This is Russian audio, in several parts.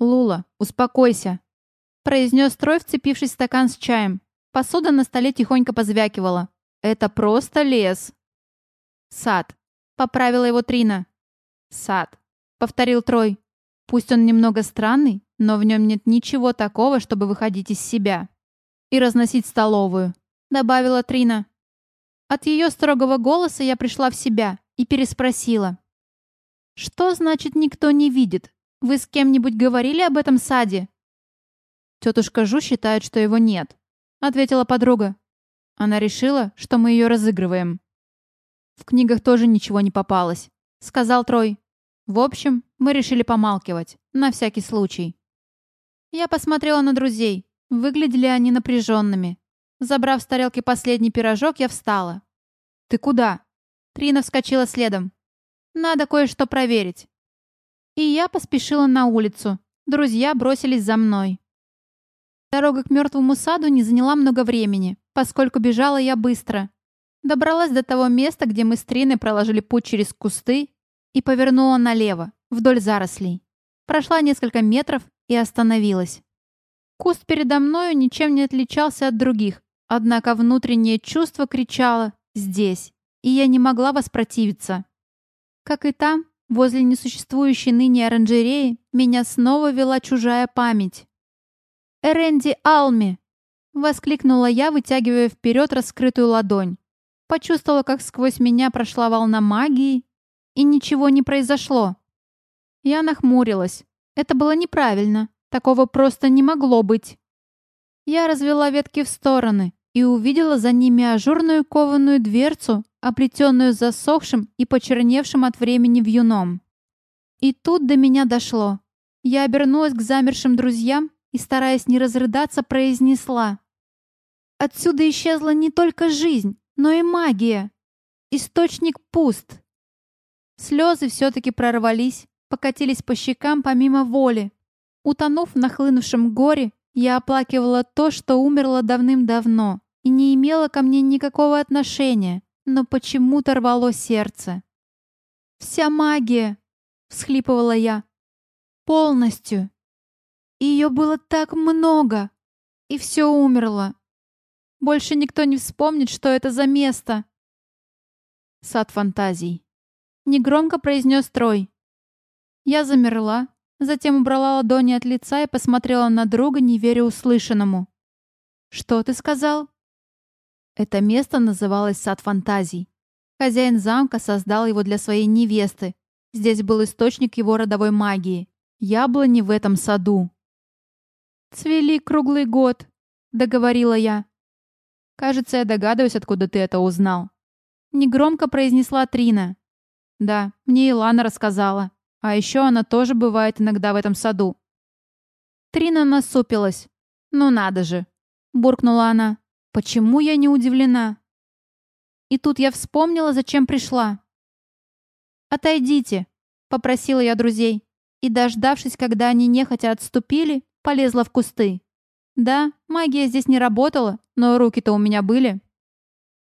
«Лула, успокойся», — произнес Трой, вцепившись в стакан с чаем. Посуда на столе тихонько позвякивала. «Это просто лес». «Сад», — поправила его Трина. «Сад», — повторил Трой. «Пусть он немного странный, но в нем нет ничего такого, чтобы выходить из себя. И разносить столовую», — добавила Трина. От ее строгого голоса я пришла в себя и переспросила. «Что значит никто не видит? Вы с кем-нибудь говорили об этом саде?» «Тетушка Жу считает, что его нет», — ответила подруга. Она решила, что мы ее разыгрываем. «В книгах тоже ничего не попалось», — сказал Трой. «В общем, мы решили помалкивать, на всякий случай». Я посмотрела на друзей. Выглядели они напряженными. Забрав с тарелки последний пирожок, я встала. «Ты куда?» Трина вскочила следом. «Надо кое-что проверить». И я поспешила на улицу. Друзья бросились за мной. Дорога к мертвому саду не заняла много времени, поскольку бежала я быстро. Добралась до того места, где мы с Триной проложили путь через кусты и повернула налево, вдоль зарослей. Прошла несколько метров и остановилась. Куст передо мною ничем не отличался от других, однако внутреннее чувство кричало «здесь», и я не могла воспротивиться. Как и там, возле несуществующей ныне оранжереи, меня снова вела чужая память. «Эренди Алми!» — воскликнула я, вытягивая вперед раскрытую ладонь. Почувствовала, как сквозь меня прошла волна магии, и ничего не произошло. Я нахмурилась. Это было неправильно. Такого просто не могло быть. Я развела ветки в стороны и увидела за ними ажурную кованую дверцу, оплетенную засохшим и почерневшим от времени вьюном. И тут до меня дошло. Я обернулась к замершим друзьям и, стараясь не разрыдаться, произнесла. Отсюда исчезла не только жизнь, но и магия. Источник пуст. Слезы все-таки прорвались, покатились по щекам помимо воли. Утонув в нахлынувшем горе, я оплакивала то, что умерло давным-давно и не имело ко мне никакого отношения, но почему-то рвало сердце. «Вся магия!» — всхлипывала я. «Полностью!» Ее было так много, и все умерло. Больше никто не вспомнит, что это за место. Сад фантазий. Негромко произнес Трой. Я замерла, затем убрала ладони от лица и посмотрела на друга, не веря услышанному. «Что ты сказал?» Это место называлось Сад фантазий. Хозяин замка создал его для своей невесты. Здесь был источник его родовой магии. Яблони в этом саду. «Цвели круглый год», — договорила я. «Кажется, я догадываюсь, откуда ты это узнал». Негромко произнесла Трина. «Да, мне Илана рассказала. А еще она тоже бывает иногда в этом саду». Трина насупилась. «Ну надо же!» — буркнула она. «Почему я не удивлена?» И тут я вспомнила, зачем пришла. «Отойдите», — попросила я друзей. И, дождавшись, когда они нехотя отступили, Полезла в кусты. Да, магия здесь не работала, но руки-то у меня были.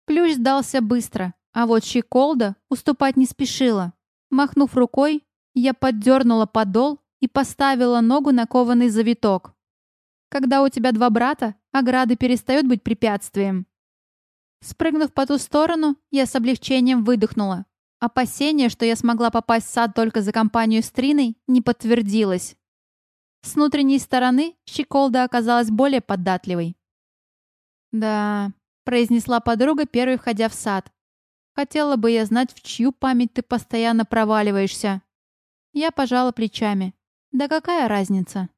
Плющ сдался быстро, а вот щеколда уступать не спешила. Махнув рукой, я поддернула подол и поставила ногу на кованый завиток. Когда у тебя два брата, ограды перестают быть препятствием. Спрыгнув по ту сторону, я с облегчением выдохнула. Опасение, что я смогла попасть в сад только за компанию с Триной, не подтвердилось. С внутренней стороны щеколда оказалась более податливой. «Да», — произнесла подруга, первой входя в сад. «Хотела бы я знать, в чью память ты постоянно проваливаешься». Я пожала плечами. «Да какая разница?»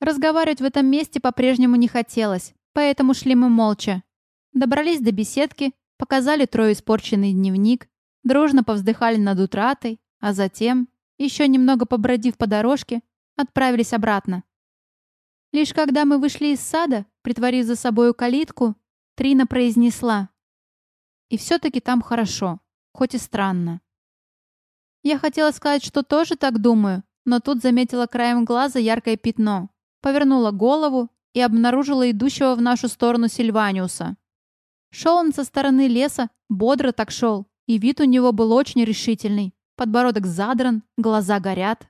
Разговаривать в этом месте по-прежнему не хотелось, поэтому шли мы молча. Добрались до беседки, показали трое испорченный дневник, дружно повздыхали над утратой, а затем, еще немного побродив по дорожке, отправились обратно. Лишь когда мы вышли из сада, притворив за собою калитку, Трина произнесла. И все-таки там хорошо, хоть и странно. Я хотела сказать, что тоже так думаю, но тут заметила краем глаза яркое пятно, повернула голову и обнаружила идущего в нашу сторону Сильваниуса. Шел он со стороны леса, бодро так шел, и вид у него был очень решительный. Подбородок задран, глаза горят.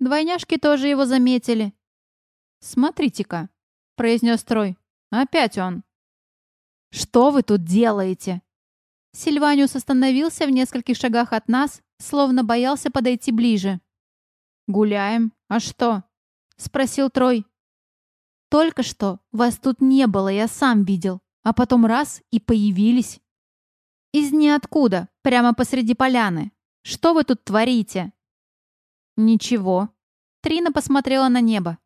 Двойняшки тоже его заметили. «Смотрите-ка», — произнес Трой. «Опять он». «Что вы тут делаете?» Сильваниус остановился в нескольких шагах от нас, словно боялся подойти ближе. «Гуляем. А что?» — спросил Трой. «Только что вас тут не было, я сам видел, а потом раз и появились». «Из ниоткуда, прямо посреди поляны. Что вы тут творите?» «Ничего». Трина посмотрела на небо.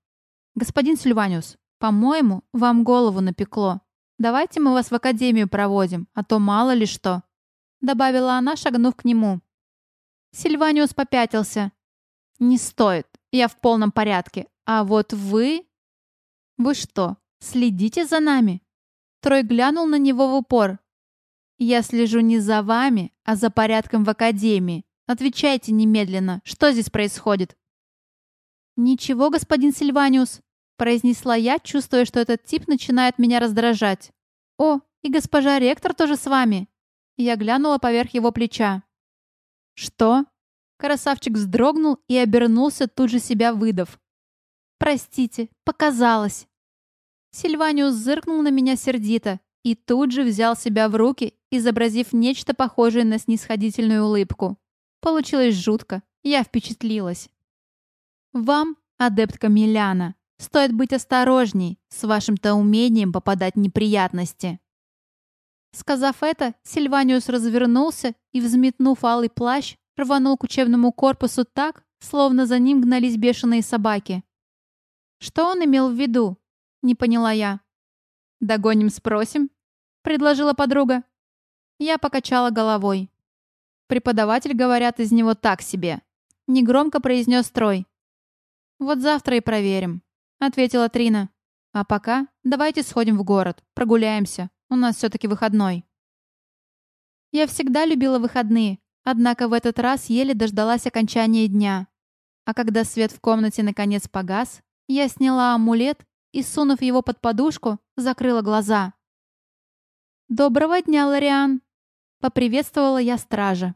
«Господин Сильваниус, по-моему, вам голову напекло. Давайте мы вас в академию проводим, а то мало ли что», — добавила она, шагнув к нему. Сильваниус попятился. «Не стоит, я в полном порядке. А вот вы...» «Вы что, следите за нами?» Трой глянул на него в упор. «Я слежу не за вами, а за порядком в академии. Отвечайте немедленно, что здесь происходит?» «Ничего, господин Сильваниус», произнесла я, чувствуя, что этот тип начинает меня раздражать. «О, и госпожа ректор тоже с вами!» Я глянула поверх его плеча. «Что?» Красавчик вздрогнул и обернулся, тут же себя выдав. «Простите, показалось». Сильваниус зыркнул на меня сердито и тут же взял себя в руки, изобразив нечто похожее на снисходительную улыбку. Получилось жутко, я впечатлилась. «Вам, адептка Миляна, Стоит быть осторожней с вашим-то умением попадать в неприятности. Сказав это, Сильваниус развернулся и, взметнув алый плащ, рванул к учебному корпусу так, словно за ним гнались бешеные собаки. Что он имел в виду? Не поняла я. «Догоним, спросим?» — предложила подруга. Я покачала головой. Преподаватель, говорят, из него так себе. Негромко произнес Трой. Вот завтра и проверим ответила Трина. А пока давайте сходим в город, прогуляемся. У нас все-таки выходной. Я всегда любила выходные, однако в этот раз еле дождалась окончания дня. А когда свет в комнате наконец погас, я сняла амулет и, сунув его под подушку, закрыла глаза. «Доброго дня, Лориан!» — поприветствовала я стража.